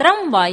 tramway